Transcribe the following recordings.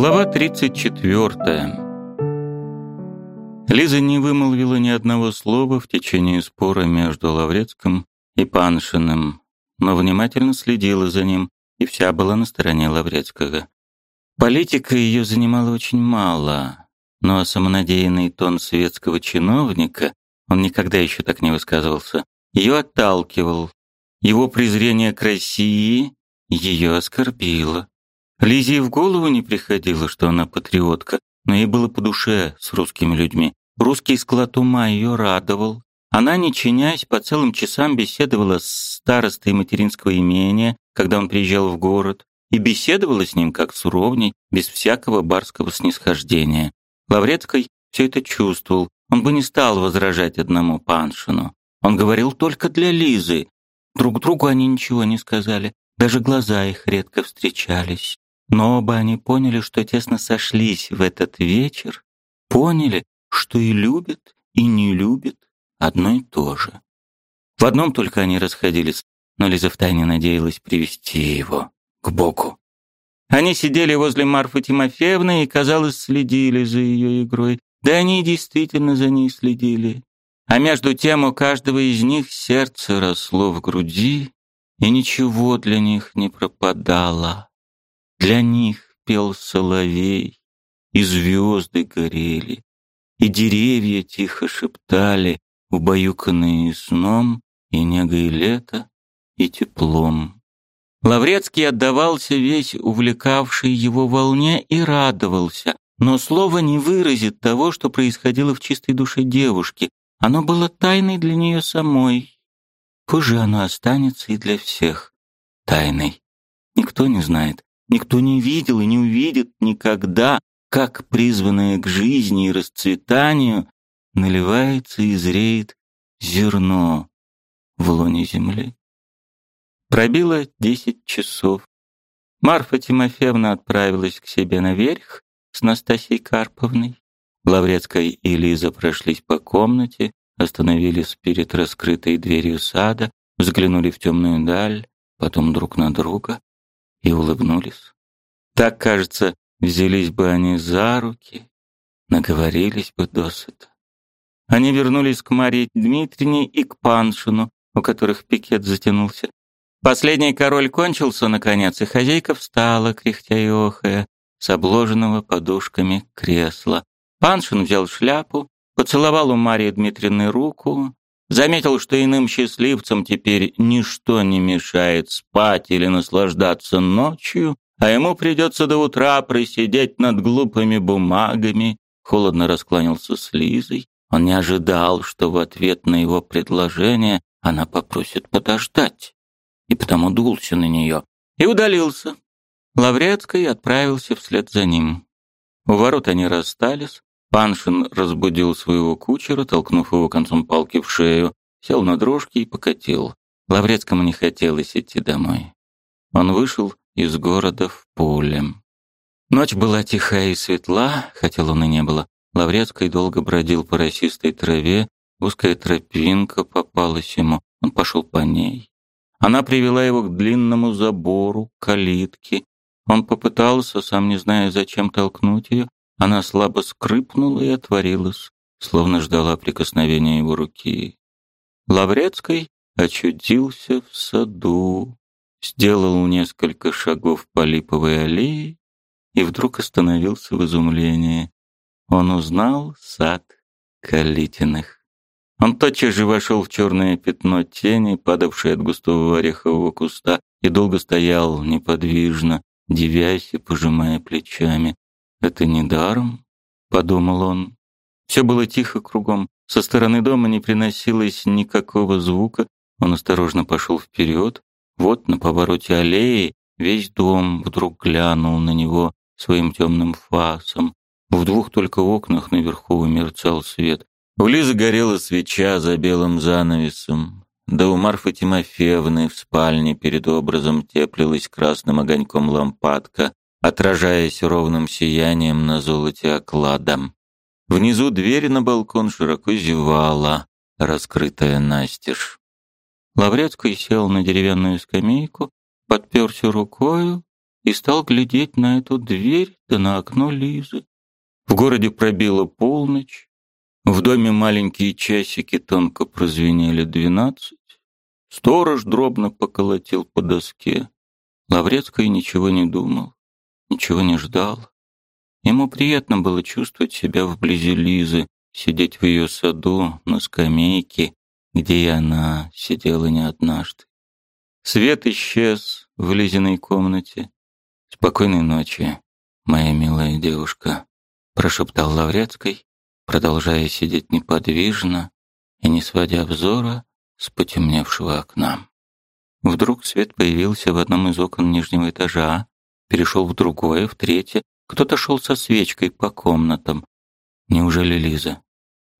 Глава 34. Лиза не вымолвила ни одного слова в течение спора между Лаврецким и Паншиным, но внимательно следила за ним, и вся была на стороне Лаврецкого. Политика ее занимала очень мало, но самонадеянный тон светского чиновника, он никогда еще так не высказывался, ее отталкивал. Его презрение к России ее оскорбило. Лизе в голову не приходило, что она патриотка, но ей было по душе с русскими людьми. Русский склад ума ее радовал. Она, не чинясь, по целым часам беседовала с старостой материнского имения, когда он приезжал в город, и беседовала с ним как с уровней, без всякого барского снисхождения. Лаврецкий все это чувствовал, он бы не стал возражать одному Паншину. Он говорил только для Лизы. Друг другу они ничего не сказали, даже глаза их редко встречались. Но оба они поняли, что тесно сошлись в этот вечер, поняли, что и любят, и не любят одно и то же. В одном только они расходились, но Лиза втайне надеялась привести его к Богу. Они сидели возле Марфы Тимофеевны и, казалось, следили за ее игрой. Да они действительно за ней следили. А между тем у каждого из них сердце росло в груди, и ничего для них не пропадало. Для них пел соловей, и звезды горели, и деревья тихо шептали, убаюканные сном, и негой лета, и теплом. Лаврецкий отдавался весь увлекавший его волне и радовался, но слово не выразит того, что происходило в чистой душе девушки. Оно было тайной для нее самой. Позже оно останется и для всех тайной. Никто не знает, Никто не видел и не увидит никогда, как призванное к жизни и расцветанию наливается и зреет зерно в лоне земли. Пробило десять часов. Марфа Тимофеевна отправилась к себе наверх с Настасьей Карповной. Лаврецкая и Лиза прошлись по комнате, остановились перед раскрытой дверью сада, взглянули в темную даль, потом друг на друга и улыбнулись. Так, кажется, взялись бы они за руки, наговорились бы досыта. Они вернулись к Марии Дмитриевне и к Паншину, у которых пикет затянулся. Последний король кончился, наконец, и хозяйка встала, кряхтя и охая, с обложенного подушками кресла. Паншин взял шляпу, поцеловал у Марии Дмитриевны руку, Заметил, что иным счастливцам теперь ничто не мешает спать или наслаждаться ночью, а ему придется до утра просидеть над глупыми бумагами. Холодно раскланялся с Лизой. Он не ожидал, что в ответ на его предложение она попросит подождать, и потому дулся на нее и удалился. Лаврецкий отправился вслед за ним. У ворот они расстались, Паншин разбудил своего кучера, толкнув его концом палки в шею, сел на дрожки и покатил. Лаврецкому не хотелось идти домой. Он вышел из города в поле. Ночь была тихая и светла, хотя луны не было. Лаврецкий долго бродил по росистой траве, узкая тропинка попалась ему, он пошел по ней. Она привела его к длинному забору, калитке. Он попытался, сам не зная зачем, толкнуть ее, она слабо скрипнула и отворилась, словно ждала прикосновения его руки. Лаврецкий очутился в саду, сделал несколько шагов по липовой аллее и вдруг остановился в изумлении. Он узнал сад Калитиных. Он тотчас же вошел в черное пятно тени, падавшее от густого орехового куста, и долго стоял неподвижно, девясь и пожимая плечами. «Это не даром», — подумал он. Все было тихо кругом. Со стороны дома не приносилось никакого звука. Он осторожно пошел вперед. Вот на повороте аллеи весь дом вдруг глянул на него своим темным фасом. В двух только окнах наверху мерцал свет. У Лизы горела свеча за белым занавесом. Да у Марфы Тимофеевны в спальне перед образом теплилась красным огоньком лампадка отражаясь ровным сиянием на золоте окладом. Внизу дверь на балкон широко зевала, раскрытая настежь. Лаврецкий сел на деревянную скамейку, подперся рукою и стал глядеть на эту дверь да на окно Лизы. В городе пробила полночь, в доме маленькие часики тонко прозвенели двенадцать, сторож дробно поколотил по доске. Лаврецкий ничего не думал, ничего не ждал. Ему приятно было чувствовать себя вблизи Лизы, сидеть в ее саду на скамейке, где и она сидела не однажды. Свет исчез в Лизиной комнате. «Спокойной ночи, моя милая девушка», — прошептал Лаврецкий, продолжая сидеть неподвижно и не сводя взора с потемневшего окна. Вдруг свет появился в одном из окон нижнего этажа, перешел в другое, в третье. Кто-то шел со свечкой по комнатам. Неужели Лиза?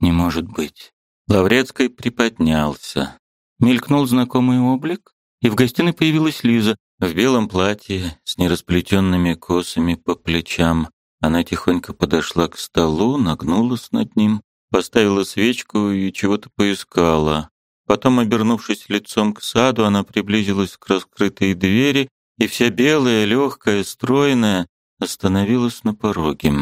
Не может быть. Лаврецкий приподнялся. Мелькнул знакомый облик, и в гостиной появилась Лиза в белом платье с нерасплетенными косами по плечам. Она тихонько подошла к столу, нагнулась над ним, поставила свечку и чего-то поискала. Потом, обернувшись лицом к саду, она приблизилась к раскрытой двери, и вся белая, легкая, стройная остановилась на пороге.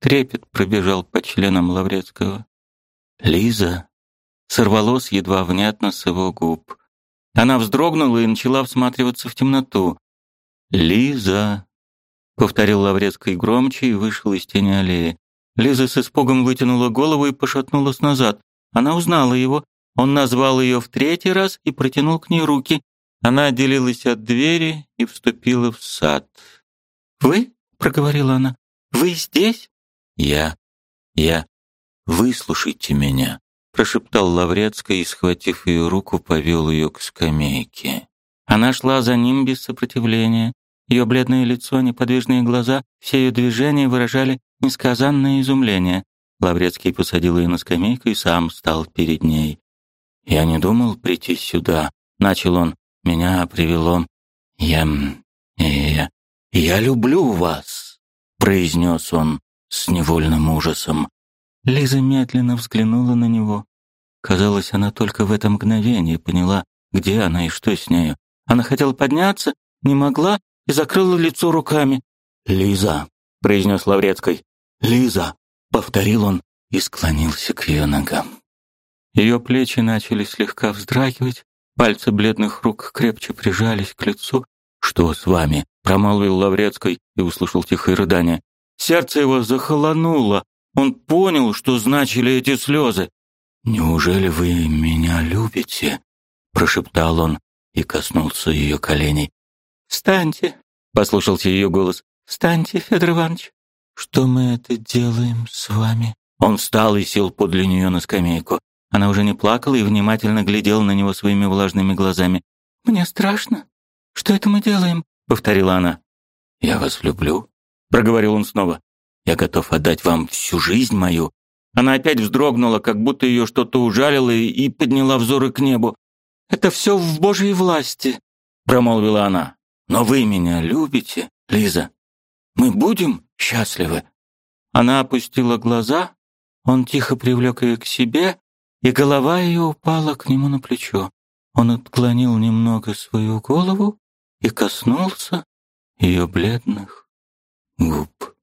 Трепет пробежал по членам Лаврецкого. «Лиза!» Сорвалось едва внятно с его губ. Она вздрогнула и начала всматриваться в темноту. «Лиза!» — повторил Лаврецкий громче и вышел из тени аллеи. Лиза с испугом вытянула голову и пошатнулась назад. Она узнала его. Он назвал ее в третий раз и протянул к ней руки. Она отделилась от двери и вступила в сад. «Вы?» — проговорила она. «Вы здесь?» «Я... я... Выслушайте меня», — прошептал Лаврецкий и, схватив ее руку, повел ее к скамейке. Она шла за ним без сопротивления. Ее бледное лицо, неподвижные глаза, все ее движения выражали несказанное изумление. Лаврецкий посадил ее на скамейку и сам стал перед ней. «Я не думал прийти сюда», — начал он. «Меня привело... Я... я... я люблю вас», — произнес он с невольным ужасом. Лиза медленно взглянула на него. Казалось, она только в это мгновение поняла, где она и что с нею. Она хотела подняться, не могла и закрыла лицо руками. «Лиза», — произнес Лаврецкий. «Лиза», — повторил он и склонился к ее ногам. Ее плечи начали слегка вздрагивать, пальцы бледных рук крепче прижались к лицу. «Что с вами?» — промолвил Лаврецкий и услышал тихое рыдание. Сердце его захолонуло, он понял, что значили эти слезы. «Неужели вы меня любите?» — прошептал он и коснулся ее коленей. «Встаньте!» — послушался ее голос. «Встаньте, Федор Иванович!» «Что мы это делаем с вами?» Он встал и сел подле нее на скамейку. Она уже не плакала и внимательно глядела на него своими влажными глазами. «Мне страшно. Что это мы делаем?» — повторила она. «Я вас люблю», — проговорил он снова. Я готов отдать вам всю жизнь мою». Она опять вздрогнула, как будто ее что-то ужалило, и подняла взоры к небу. «Это все в Божьей власти», — промолвила она. «Но вы меня любите, Лиза? Мы будем счастливы?» Она опустила глаза, он тихо привлек ее к себе, и голова ее упала к нему на плечо. Он отклонил немного свою голову и коснулся ее бледных губ.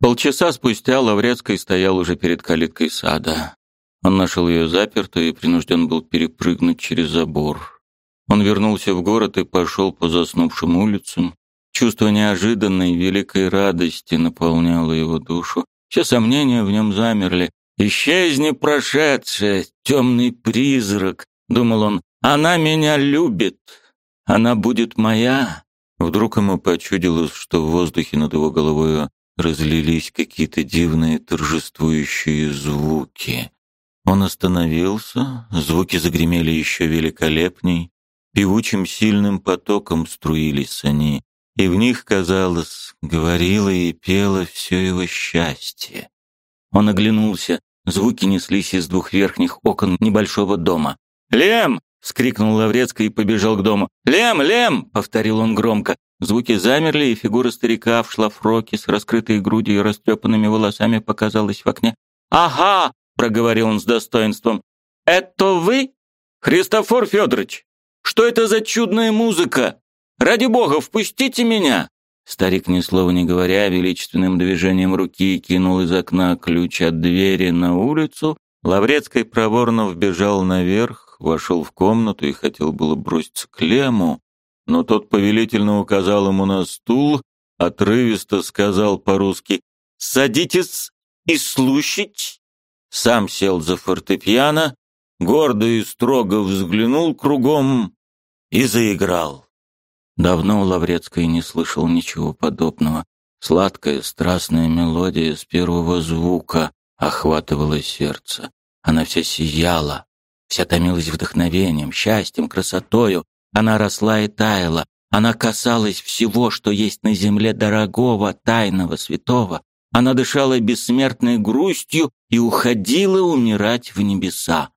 Полчаса спустя Лаврецкий стоял уже перед калиткой сада. Он нашел ее запертой и принужден был перепрыгнуть через забор. Он вернулся в город и пошел по заснувшим улицам. Чувство неожиданной великой радости наполняло его душу. Все сомнения в нем замерли. «Исчезни, прошедшее, темный призрак!» — думал он. «Она меня любит! Она будет моя!» Вдруг ему почудилось, что в воздухе над его головой разлились какие-то дивные торжествующие звуки. Он остановился, звуки загремели еще великолепней, певучим сильным потоком струились они, и в них, казалось, говорило и пело все его счастье. Он оглянулся, звуки неслись из двух верхних окон небольшого дома. «Лем!» — скрикнул Лаврецкий и побежал к дому. «Лем! Лем!» — повторил он громко. Звуки замерли, и фигура старика в шлафроке с раскрытой грудью и растрепанными волосами показалась в окне. «Ага!» — проговорил он с достоинством. «Это вы? Христофор Федорович? Что это за чудная музыка? Ради бога, впустите меня!» Старик, ни слова не говоря, величественным движением руки кинул из окна ключ от двери на улицу. Лаврецкий проворно вбежал наверх, вошел в комнату и хотел было броситься к Лему, но тот повелительно указал ему на стул, отрывисто сказал по-русски «Садитесь и слушать». Сам сел за фортепиано, гордо и строго взглянул кругом и заиграл. Давно Лаврецкий не слышал ничего подобного. Сладкая, страстная мелодия с первого звука охватывала сердце. Она вся сияла, вся томилась вдохновением, счастьем, красотою. Она росла и таяла. Она касалась всего, что есть на земле дорогого, тайного, святого. Она дышала бессмертной грустью и уходила умирать в небеса.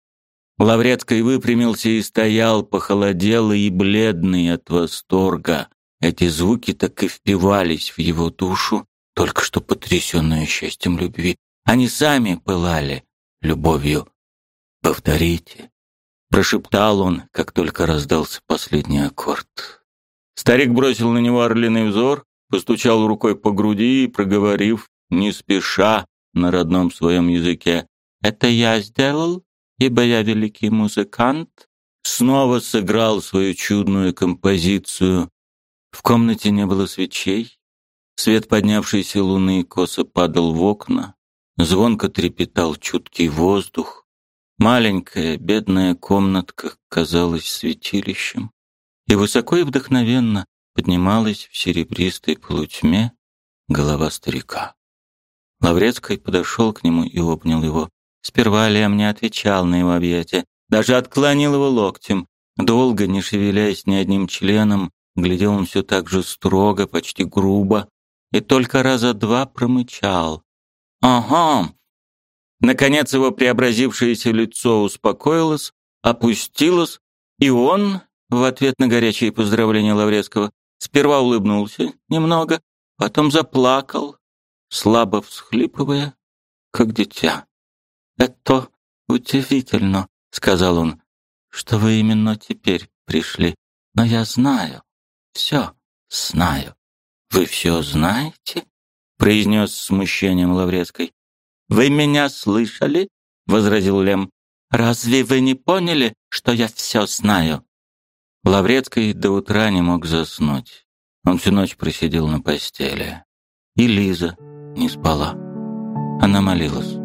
Лаврецкий выпрямился и стоял, похолоделый и бледный от восторга. Эти звуки так и впивались в его душу, только что потрясенную счастьем любви. Они сами пылали любовью. «Повторите», — прошептал он, как только раздался последний аккорд. Старик бросил на него орлиный взор, постучал рукой по груди и, проговорив, не спеша, на родном своем языке, «Это я сделал?» Ибо я великий музыкант, снова сыграл свою чудную композицию. В комнате не было свечей. Свет поднявшейся луны косо падал в окна. Звонко трепетал чуткий воздух. Маленькая, бедная комнатка казалась святилищем. И высоко и вдохновенно поднималась в серебристой полутьме голова старика. Лаврецкий подошел к нему и обнял его. Сперва Лем не отвечал на его объятия, даже отклонил его локтем. Долго, не шевелясь ни одним членом, глядел он все так же строго, почти грубо, и только раза два промычал. «Ага!» Наконец его преобразившееся лицо успокоилось, опустилось, и он, в ответ на горячие поздравления Лаврецкого, сперва улыбнулся немного, потом заплакал, слабо всхлипывая, как дитя. «Это удивительно», — сказал он, — «что вы именно теперь пришли. Но я знаю, все знаю». «Вы все знаете?» — произнес с смущением Лаврецкой. «Вы меня слышали?» — возразил Лем. «Разве вы не поняли, что я все знаю?» Лаврецкий до утра не мог заснуть. Он всю ночь просидел на постели. И Лиза не спала. Она молилась.